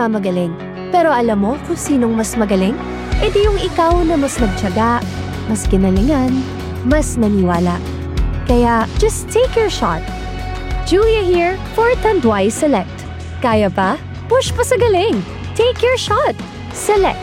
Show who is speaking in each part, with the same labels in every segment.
Speaker 1: nagmamagaling. Pero alam mo kung sinong mas magaling? E di yung ikaw na mas nagtyaga, mas kinalingan, mas naniwala. Kaya, just take your shot. Julia here for Tanduay Select. Kaya pa? Push pa sa galing. Take your shot. Select.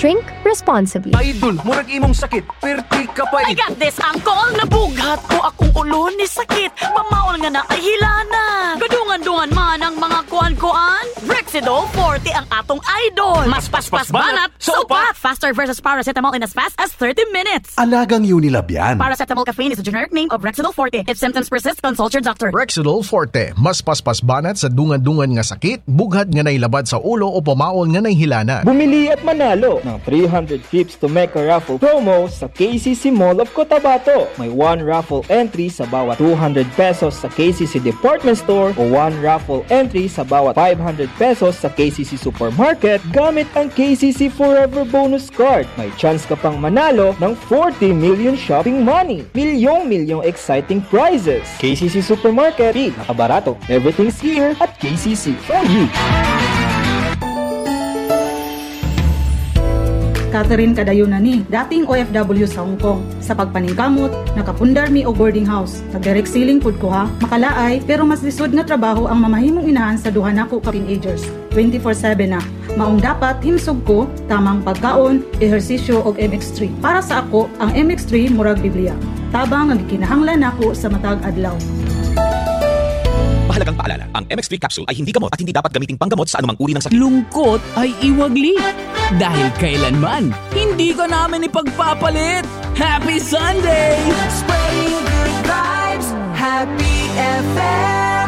Speaker 1: Drink responsibly.
Speaker 2: Idol, murag imong sakit, perti ka pa
Speaker 3: I got this, angkol! Nabughat ko akong ulo ni sakit. Mamaol nga na kay hilana. Gadungan-dungan man ang mga kuan-kuan. Rexidol 40 ang atong idol. Mas paspas banat, so pat! Faster versus paracetamol in as fast as 30 minutes.
Speaker 4: Alagang Unilab yan.
Speaker 3: Paracetamol caffeine is a generic name of Rexidol 40. If symptoms persist, consult your doctor.
Speaker 5: Rexidol Forte, mas paspas banat sa dungan-dungan nga sakit, bughat nga nailabad sa ulo o pamaol nga nahilana.
Speaker 6: Bumili at manalo ng 300 trips to Mecca raffle promo sa KCC Mall of Cotabato. May one raffle entry sa bawat 200 pesos sa KCC Department Store o one raffle entry sa bawat 500 pesos sa KCC Supermarket gamit ang KCC Forever Bonus Card. May chance ka pang manalo ng 40 million shopping money. Milyong-milyong exciting prizes. KCC Supermarket, nakabarato. Everything's here at KCC for you.
Speaker 7: Catherine Kadayuna ni, dating OFW sa Hong Kong. Sa pagpaningkamot, nakapundar mi o boarding house. Nag-direct ceiling food ko ha, makalaay, pero mas lisod nga trabaho ang mamahimong inahan sa duha nako ka teenagers. 24-7 na. Maong dapat himsog ko, tamang pagkaon, ehersisyo og MX3. Para sa ako, ang MX3 murag Biblia. Tabang ang kinahanglan nako sa matag adlaw.
Speaker 8: Mahalagang paalala, ang MX3 capsule ay hindi gamot at hindi dapat gamiting panggamot sa anumang uri ng sakit.
Speaker 9: Lungkot ay iwagli. Dahil kailanman, hindi ka namin ipagpapalit. Happy Sunday!
Speaker 10: Spreading good vibes, Happy FM.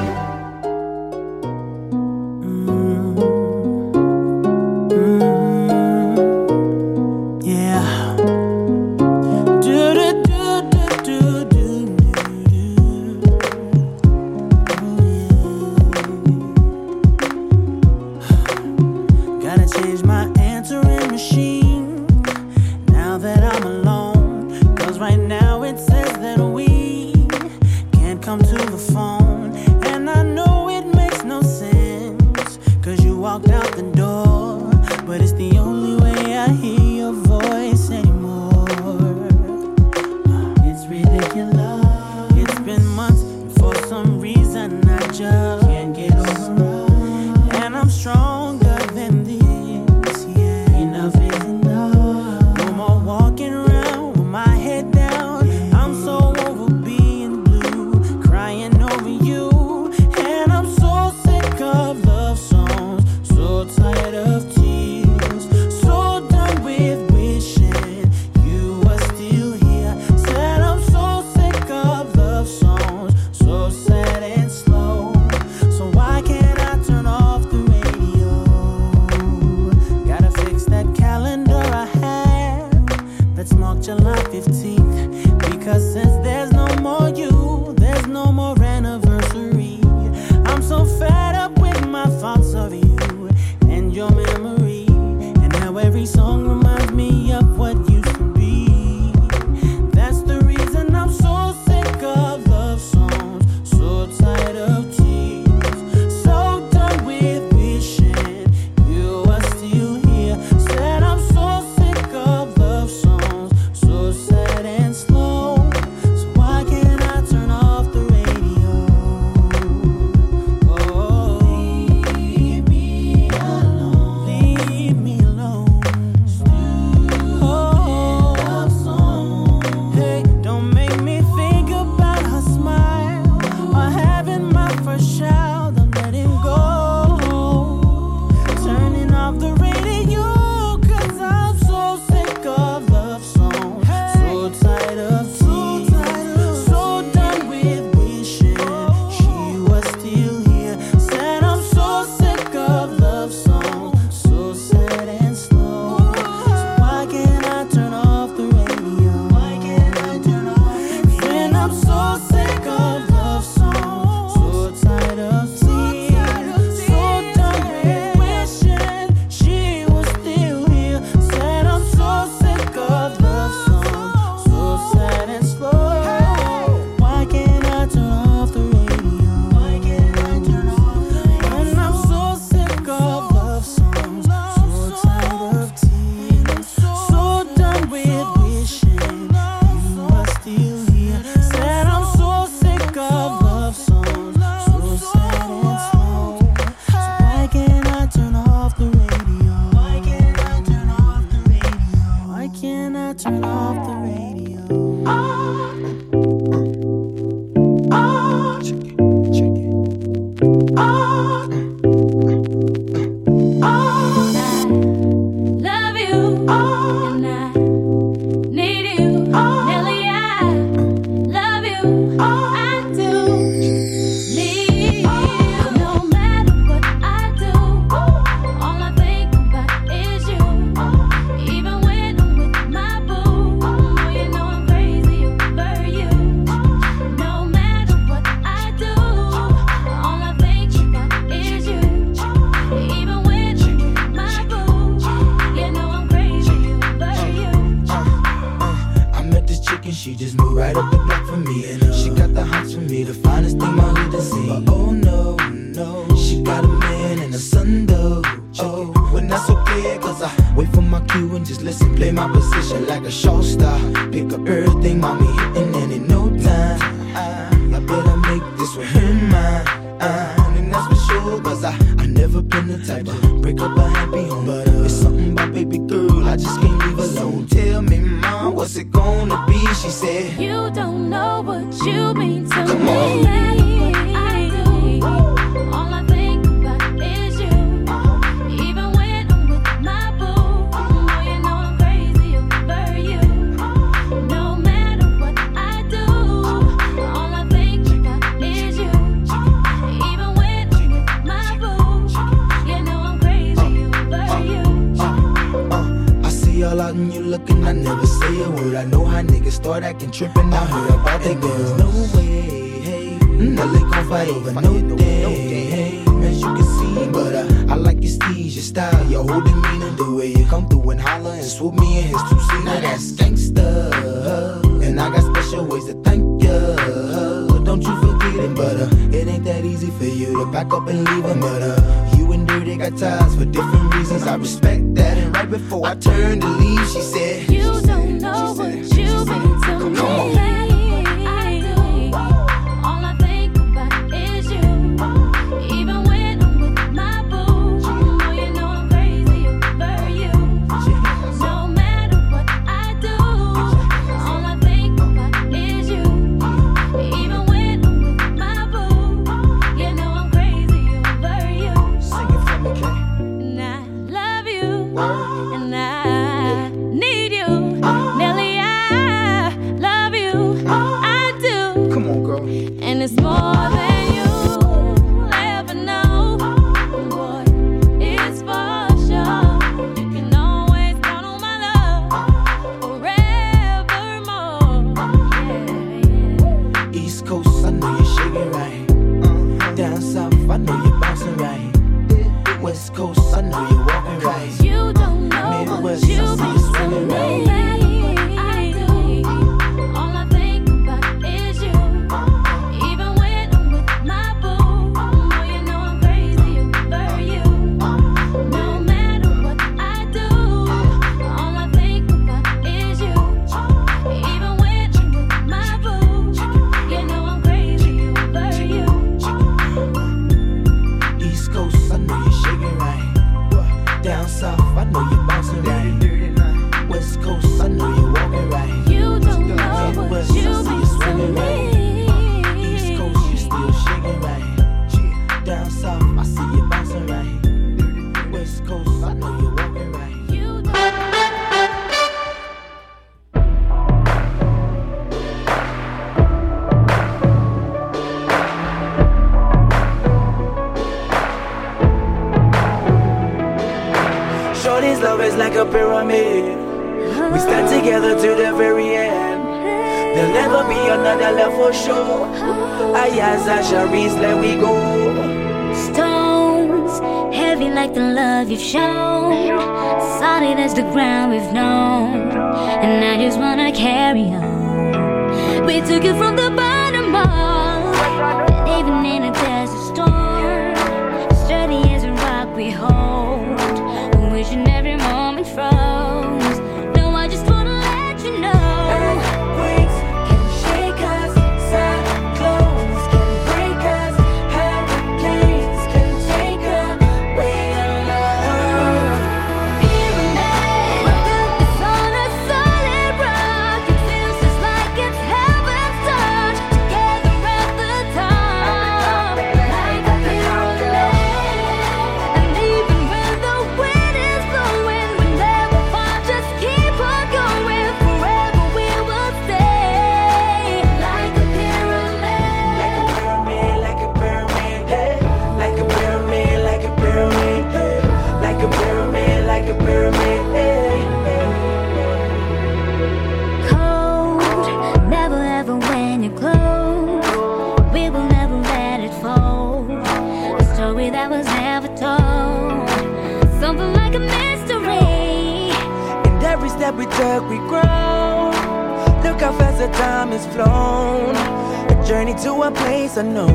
Speaker 11: me
Speaker 12: to
Speaker 11: a place I know.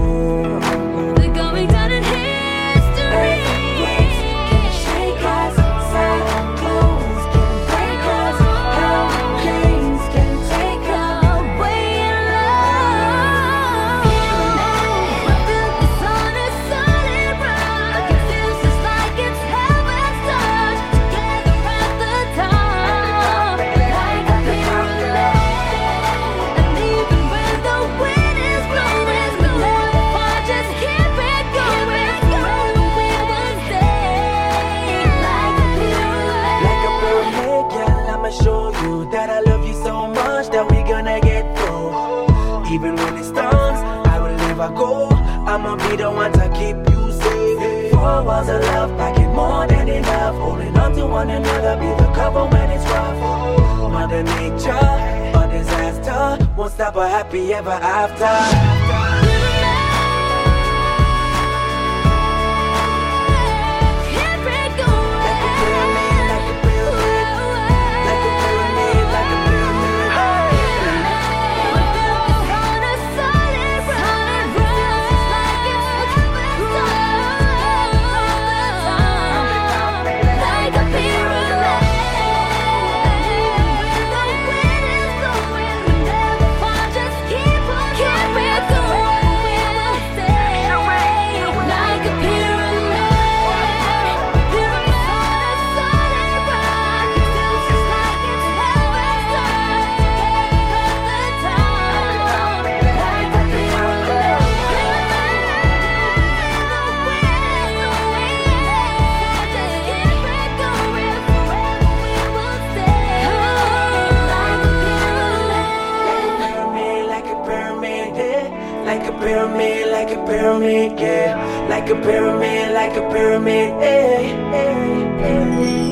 Speaker 12: We're down. I'ma be the one to keep you safe. Four walls of love, packing more than enough. Holding on to one another, be the cover when it's rough. Mother Nature, a disaster. Won't stop a happy ever after. pyramid, yeah. Like a pyramid, like a pyramid,
Speaker 10: hey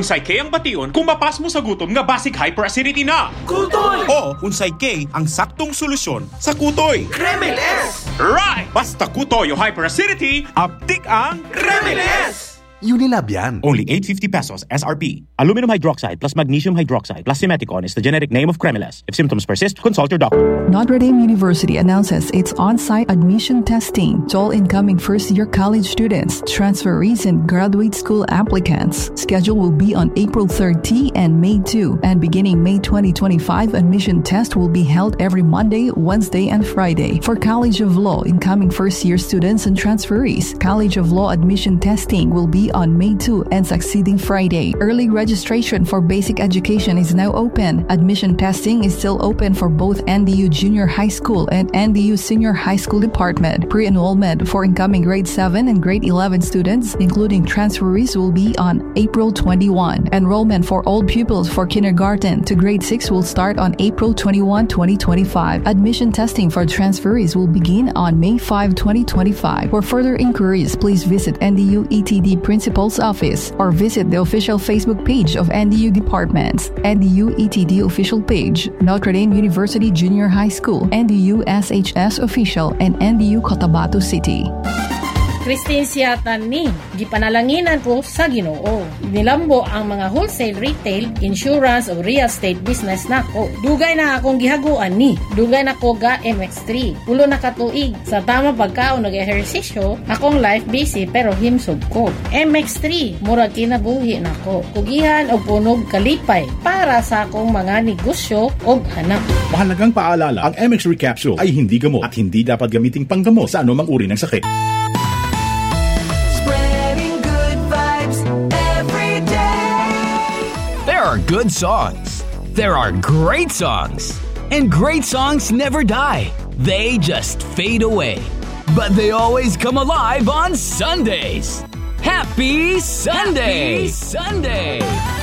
Speaker 10: unsay kay ang bation kung mapas mo sa gutom nga basic hyperacidity na.
Speaker 12: Kutoy!
Speaker 10: O unsay kay ang saktong solusyon sa kutoy.
Speaker 12: Kremel S!
Speaker 10: Right! Basta kutoy o hyperacidity, aptik ang
Speaker 12: Kremel S!
Speaker 13: Unilab yan.
Speaker 8: Only 850 pesos SRP. Aluminum hydroxide plus magnesium hydroxide plus simeticon is the generic name of Cremeles. If symptoms persist, consult your doctor.
Speaker 14: Notre Dame University announces its on-site admission testing to all incoming first-year college students, transferees, and graduate school applicants. Schedule will be on April 30 and May 2, and beginning May 2025, admission test will be held every Monday, Wednesday, and Friday. For College of Law incoming first-year students and transferees, College of Law admission testing will be on May 2 and succeeding Friday. Early registration for basic education is now open. Admission testing is still open for both NDU Junior High School and NDU Senior High School Department. Pre-enrollment for incoming grade 7 and grade 11 students, including transferees, will be on April 21. Enrollment for all pupils for kindergarten to grade 6 will start on April 21, 2025. Admission testing for transferees will begin on May 5, 2025. For further inquiries, please visit NDU ETD Principal's Office or visit the official Facebook page of NDU Departments, NDU ETD official page, Notre Dame University Junior High School, NDU SHS official, and NDU Cotabato City.
Speaker 15: Christine Siatan ni, gipanalanginan ko sa Ginoo. Nilambo ang mga wholesale retail, insurance o real estate business nako. Dugay na akong gihaguan ni. Dugay na ko ga MX3. Pulo na katuig. Sa tama pagkaon nag-ehersisyo, akong life busy pero himsog ko. MX3, murag kinabuhi nako. Kugihan o punog kalipay para sa akong mga negosyo o hanap.
Speaker 16: Mahalagang paalala, ang MX3 capsule ay hindi gamot at hindi dapat gamiting panggamot sa anumang uri ng sakit.
Speaker 9: There are good songs. There are great songs. And great songs never die. They just fade away. But they always come alive on Sundays. Happy Sunday! Happy Sunday!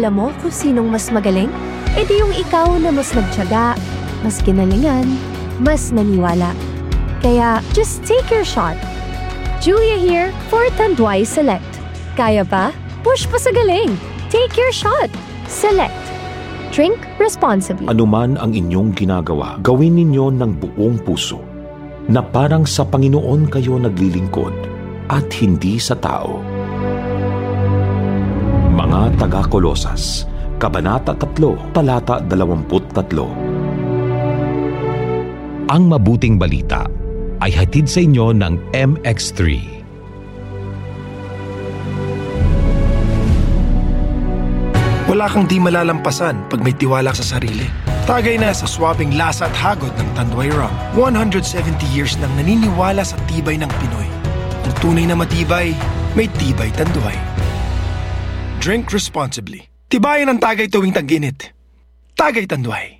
Speaker 1: Alam mo kung sinong mas magaling? E di yung ikaw na mas nagtyaga, mas kinalingan, mas naniwala. Kaya, just take your shot. Julia here for Tanduay Select. Kaya pa? Push pa sa galing. Take your shot. Select. Drink responsibly.
Speaker 17: Anuman ang inyong ginagawa, gawin ninyo ng buong puso na parang sa Panginoon kayo naglilingkod at hindi sa tao. Taga-Kolosas, Kabanata 3, Talata 23. Ang mabuting balita ay hatid sa inyo ng MX3.
Speaker 18: Wala kang di malalampasan pag may tiwala sa sarili. Tagay na sa swabing lasa at hagod ng Tanduay Rum. 170 years nang naniniwala sa tibay ng Pinoy. Ang tunay na matibay, may tibay Tanduay. Drink responsibly. Tibayan ang tagay tuwing tag-init. Tagay Tanduay.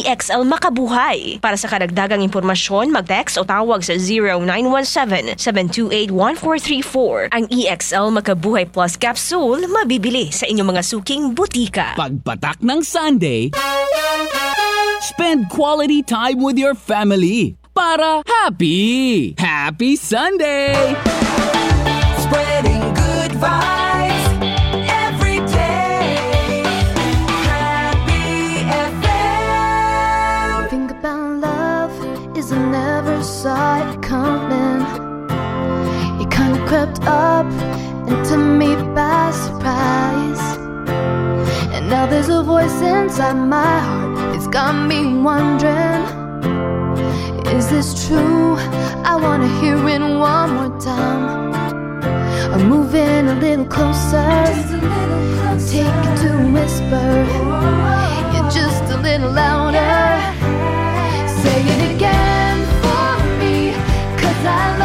Speaker 19: DXL Makabuhay. Para sa karagdagang impormasyon, mag-text o tawag sa 0917-728-1434. Ang EXL Makabuhay Plus Capsule mabibili sa inyong mga suking butika.
Speaker 9: Pagpatak ng Sunday, spend quality time with your family para happy! Happy Sunday!
Speaker 20: Spreading good vibes!
Speaker 21: never saw it coming. It kind of crept up into me by surprise. And now there's a voice inside my heart, it's got me wondering. Is this true? I wanna hear it one more time. I'm moving a little closer, a take it to whisper. You're just a little louder.
Speaker 3: 蓝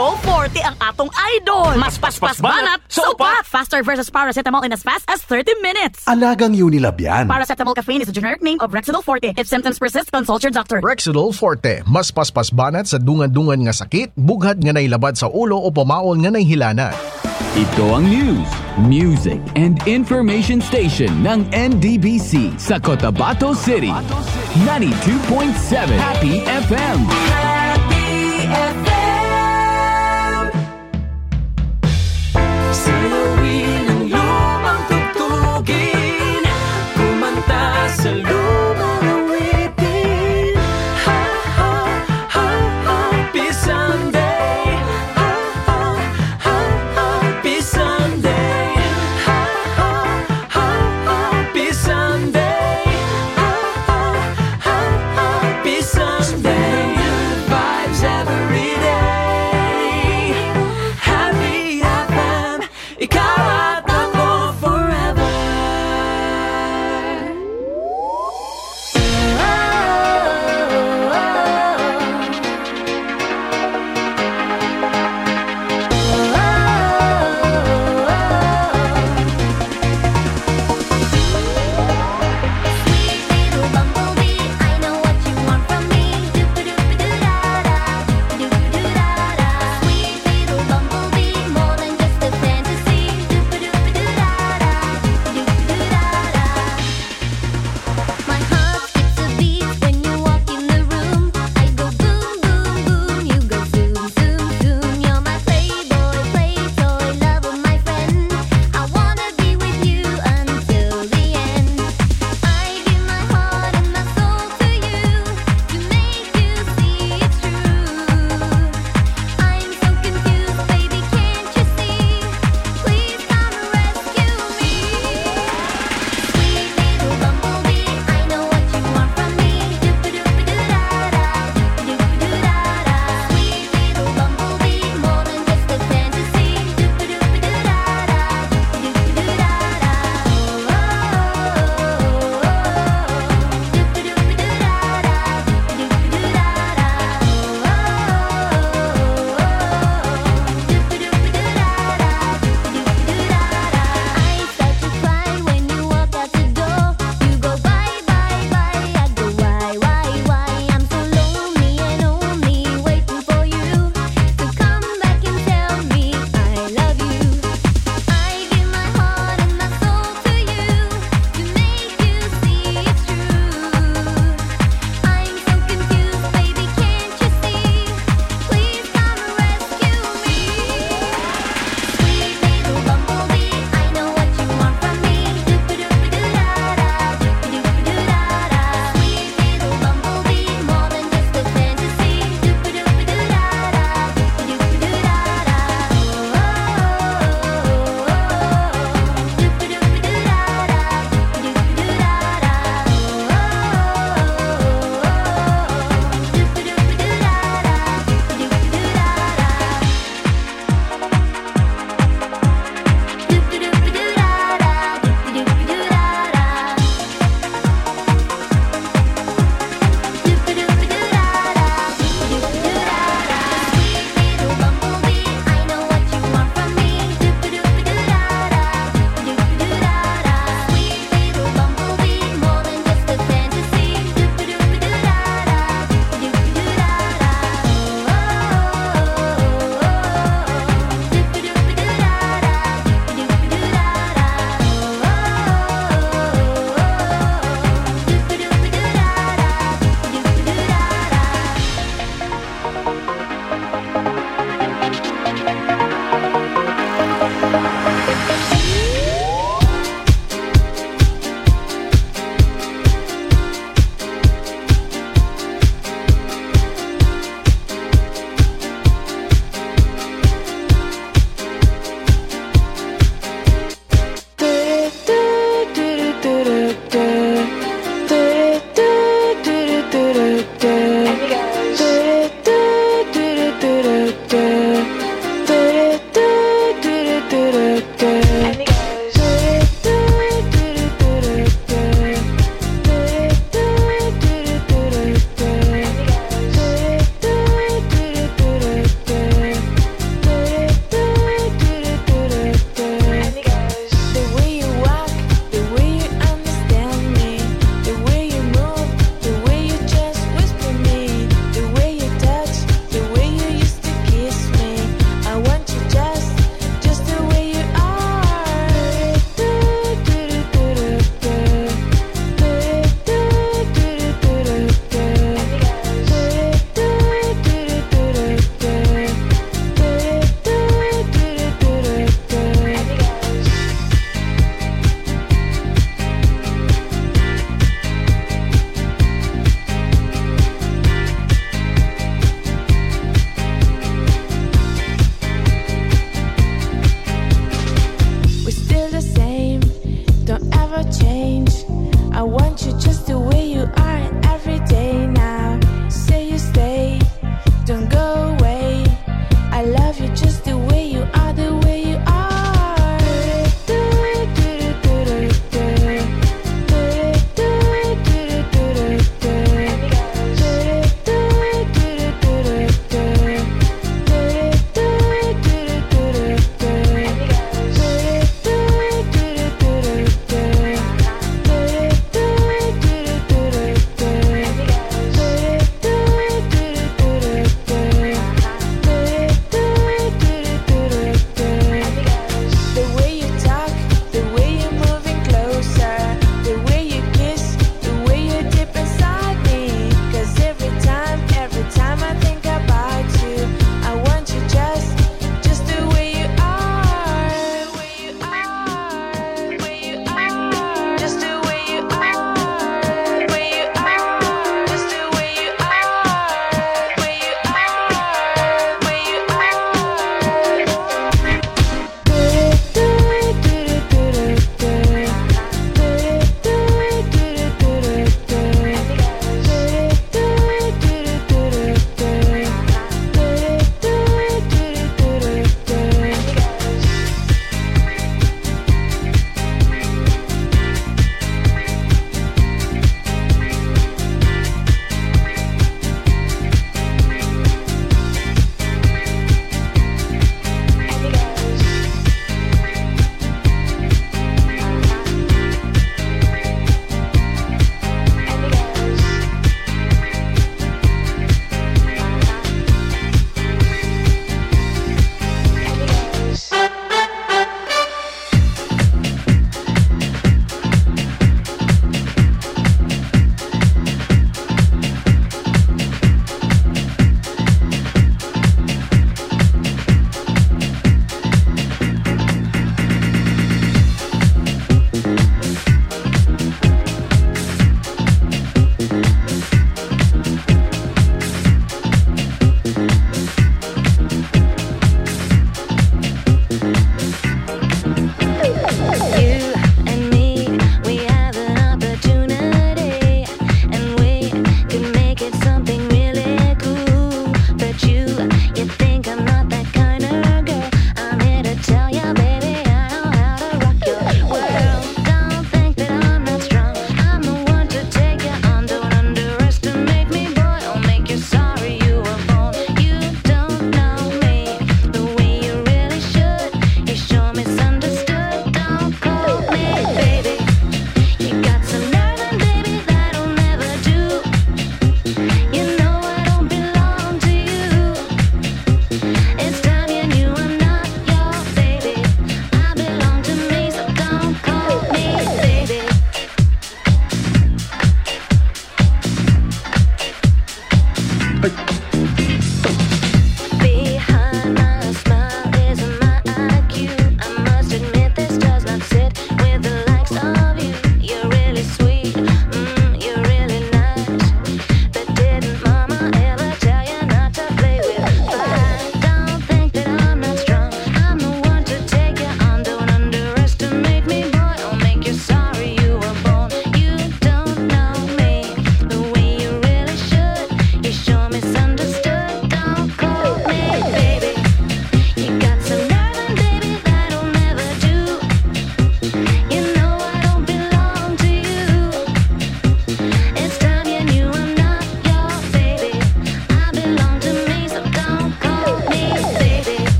Speaker 3: Rexidol 40 ang atong idol. Mas paspas banat, so upat. Faster versus paracetamol in as fast as 30 minutes.
Speaker 22: Alagang Unilab yan.
Speaker 3: Paracetamol caffeine is a generic name of Rexidol 40. If symptoms persist, consult your doctor.
Speaker 5: Rexidol Forte, mas paspas banat sa dungan-dungan nga sakit, bughat nga nailabad sa ulo o pamaol nga naihilana.
Speaker 9: Ito ang news, music, and information station ng NDBC sa Cotabato City. 92.7 Happy FM.
Speaker 23: Sayawin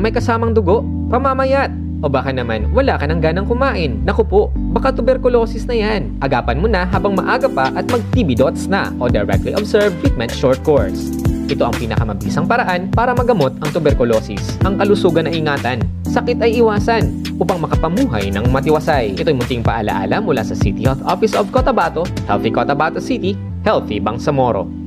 Speaker 24: may kasamang dugo, pamamayat. O baka naman, wala ka ng ganang kumain. Naku po, baka tuberculosis na yan. Agapan mo na habang maaga pa at mag-TB dots na o directly observe treatment short course. Ito ang pinakamabisang paraan para magamot ang tuberculosis. Ang kalusugan na ingatan, sakit ay iwasan upang makapamuhay ng matiwasay. Ito'y munting paalaala mula sa City Health Office of Cotabato, Healthy Cotabato City, Healthy Bangsamoro.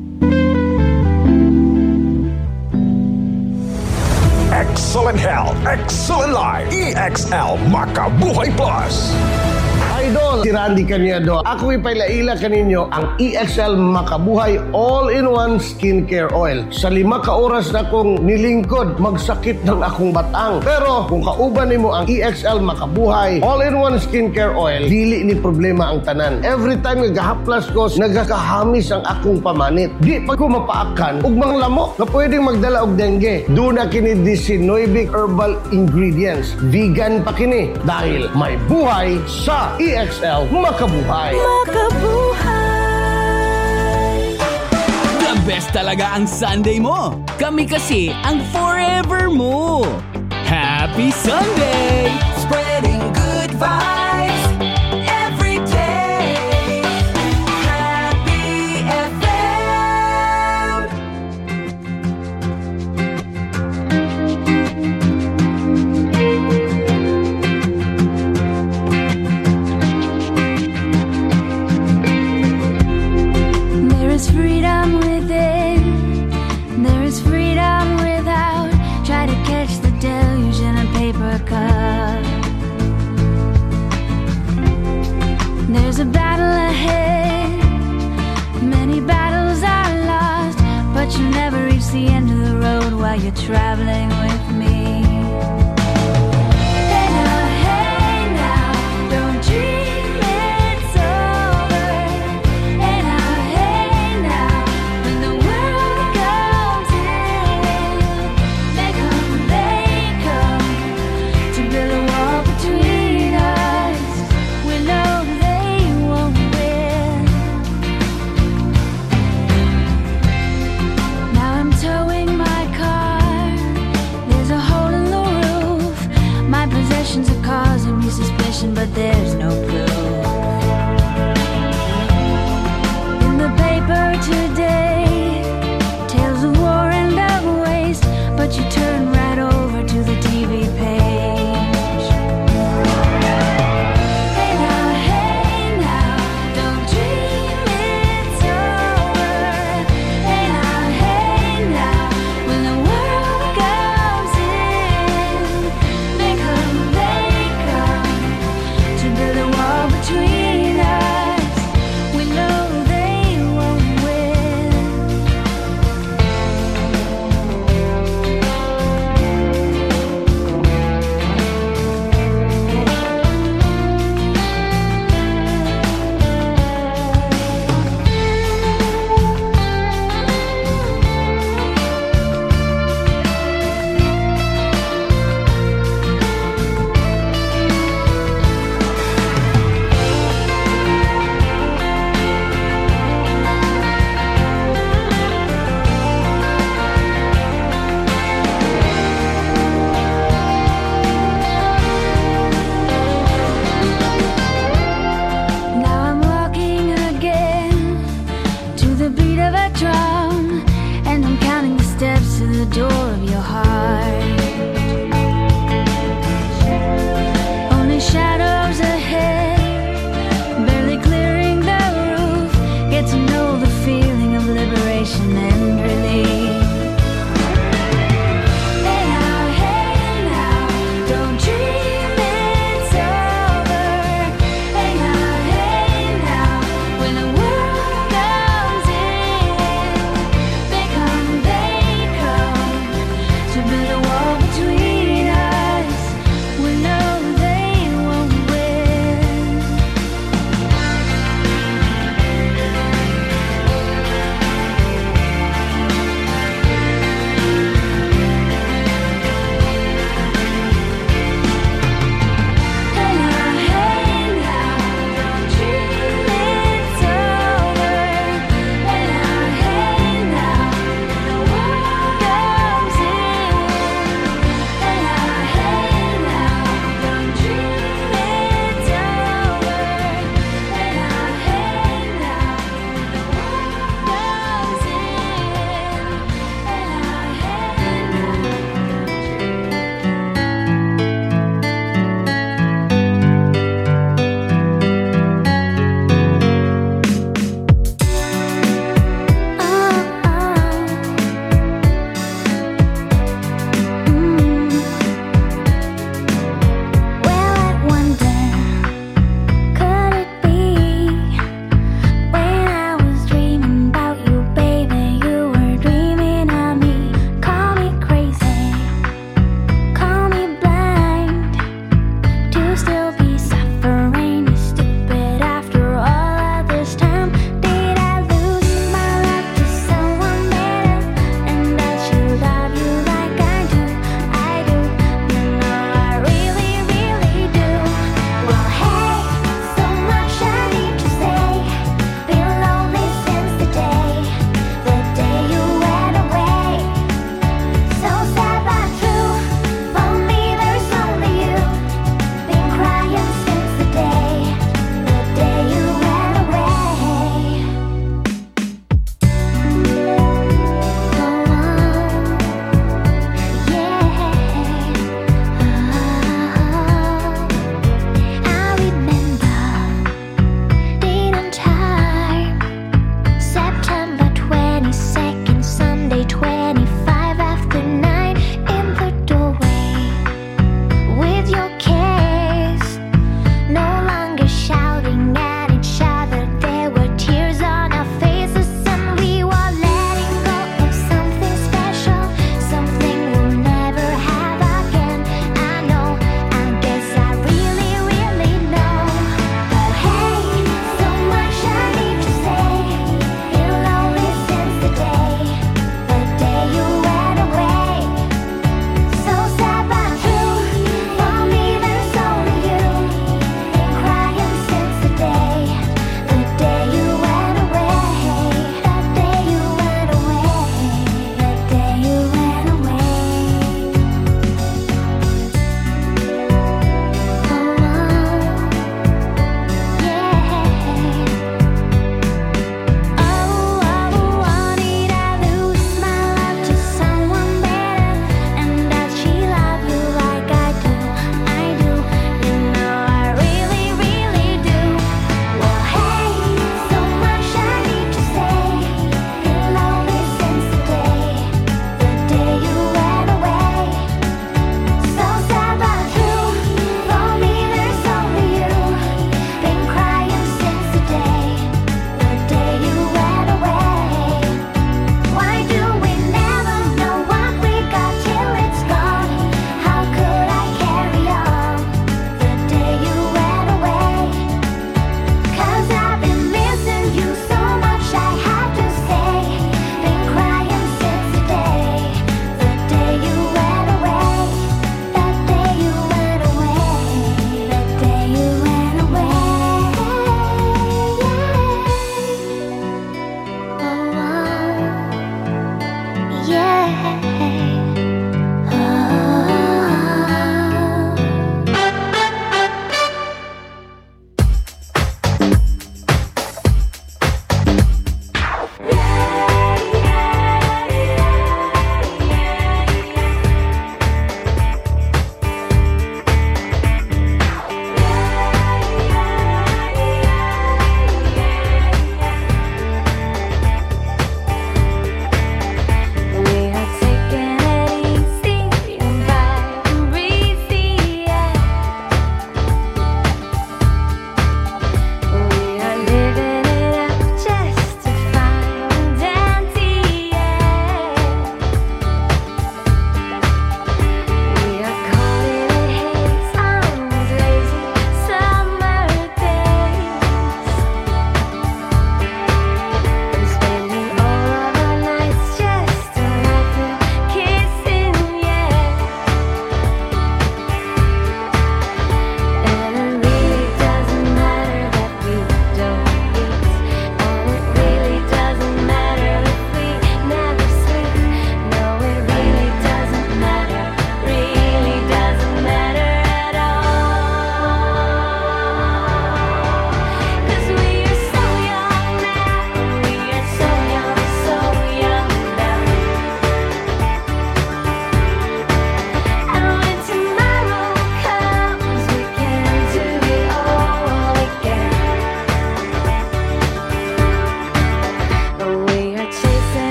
Speaker 25: Excellent health, excellent life. EXL Maka Makabuhay Plus.
Speaker 22: Idol, si Randy Cañedo. Ako ipailaila kaninyo ang EXL Makabuhay All-in-One Skincare Oil. Sa lima ka oras na kong nilingkod, magsakit ng akong batang. Pero kung kauban nimo ang EXL Makabuhay All-in-One Skincare Oil, dili ni problema ang tanan. Every time nagahaplas ko, nagakahamis ang akong pamanit. Di pa ko mapaakan ug mga lamok na pwedeng magdala og dengue. Doon na kini 19 herbal ingredients. Vegan pa kini dahil may buhay sa EXL Makabuhay.
Speaker 9: The best talaga ang Sunday mo. Kami kasi ang forever mo. Happy Sunday!
Speaker 26: Spreading good
Speaker 20: you're traveling with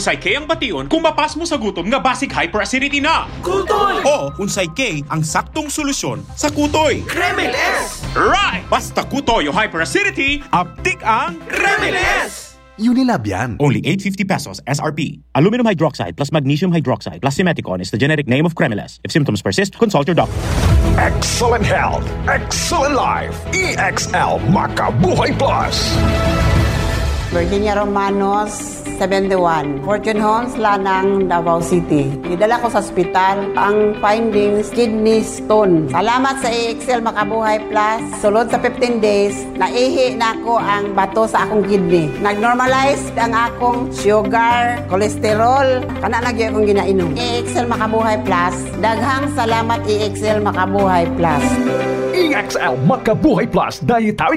Speaker 11: Unsay kay ang bation kung mapas mo sa gutom nga basic hyperacidity na.
Speaker 16: Kutoy! O unsay kay ang saktong solusyon sa kutoy.
Speaker 11: Kremel Right! Basta kutoy o hyperacidity, aptik ang Kremel S!
Speaker 27: Unilab yan.
Speaker 28: Only 850 pesos SRP. Aluminum hydroxide plus magnesium hydroxide plus simeticon is the generic name of Cremiles. If symptoms persist, consult your doctor.
Speaker 2: Excellent health. Excellent life. EXL Makabuhay Plus.
Speaker 29: Virginia Romanos, 71, Fortune Homes, Lanang, Davao City. Nidala ko sa ospital ang findings kidney stone. Salamat sa AXL Makabuhay Plus. Sulod sa 15 days, naihi na ako ang bato sa akong kidney. Nag-normalize ang akong sugar, cholesterol, kana na akong ginainom. AXL Makabuhay Plus. Daghang salamat AXL Makabuhay Plus.
Speaker 2: AXL Makabuhay Plus. Dayitawi